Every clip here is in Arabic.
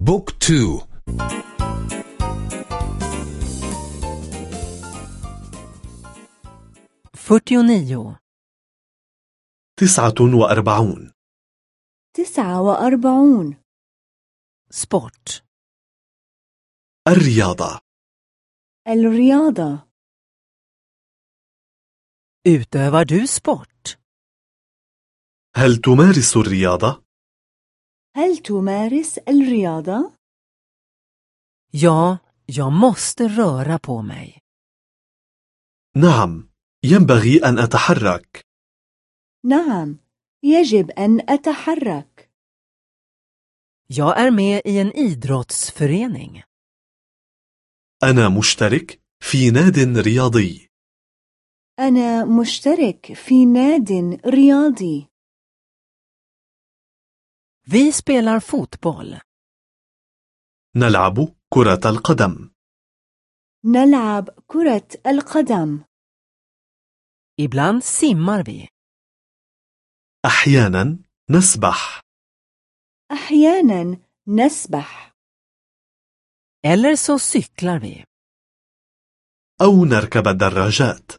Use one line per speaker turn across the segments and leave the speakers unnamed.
بوك تو.
fyrtionio,
تسعة وأربعون.
تسعة وأربعون.
sport,
الرياضة.
الرياضة.
Utövar du sport?
هل تمارس الرياضة؟
هل تمارس الرياضة؟
Ja, jag måste röra på mig.
نعم ينبغي أن أتحرك
نعم يجب أن أتحرك
Jag är med i en idrottsförening.
أنا مشترك في ناد رياضي
أنا مشترك في ناد رياضي
Vi spelar fotboll.
نلعب كرة القدم
نلعب كرة القدم
Ibland simmar vi.
أحيانا نسبح
أحيانا نسبح
Eller så cyklar vi.
أو نركب الدراجات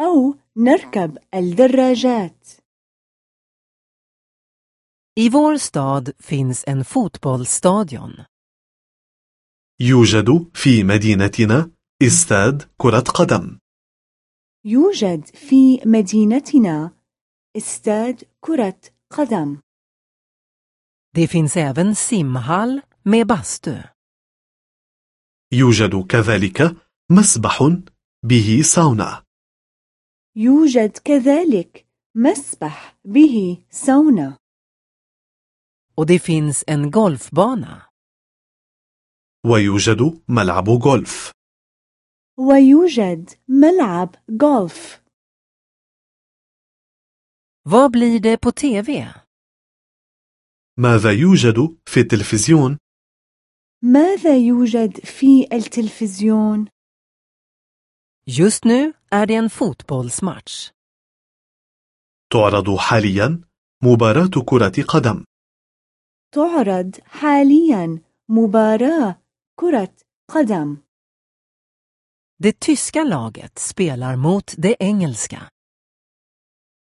أو نركب الدراجات
I vår stad finns en fotbollsstadion.
يوجد في مدينتنا استاد كرة قدم
يوجد في مدينتنا استاد كرة قدم
Det finns även simhall med bastu.
يوجد كذلك مسبح به ساونا
يوجد كذلك مسبح به سونا
Och det finns en golfbana.
ويوجد ملعب غولف
ويوجد ملعب غولف
Vad blir det på tv?
ماذا يوجد في التلفزيون؟
ماذا يوجد في التلفزيون؟
Just nu är det en fotbollsmatch.
تعرض حاليا مباراة كرة قدم
تعرض حاليا مباراة كرة قدم
Det tyska laget spelar mot det engelska.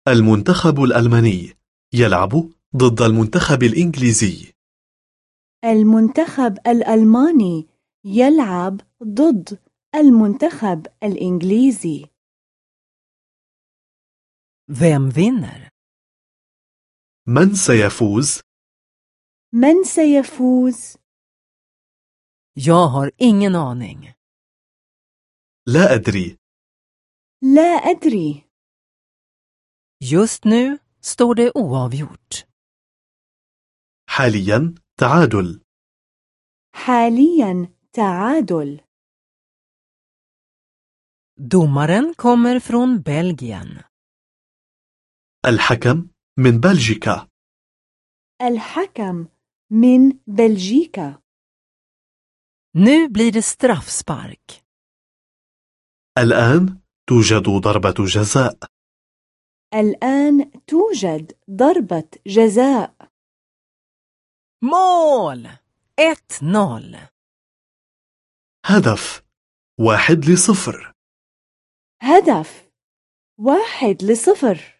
المنتخب الألماني يلعب ضد المنتخب الإنجليزي
المنتخب الألماني يلعب ضد المنتخب الإنجليزي
Vem vinner?
من سيفوز؟
من سيفوز؟
Jag har ingen aning.
لا أدري
لا أدري
Just nu står det oavgjort.
حاليا تعادل
حاليا تعادل
Domaren kommer från Belgien.
الحكم من بلجيكا
الحكم من بلجيكا
Nu blir det straffspark.
الآن توجد ضربة جزاء
الآن توجد ضربة جزاء
Mål! 1-0.
هدف واحد لصفر
هدف واحد لصفر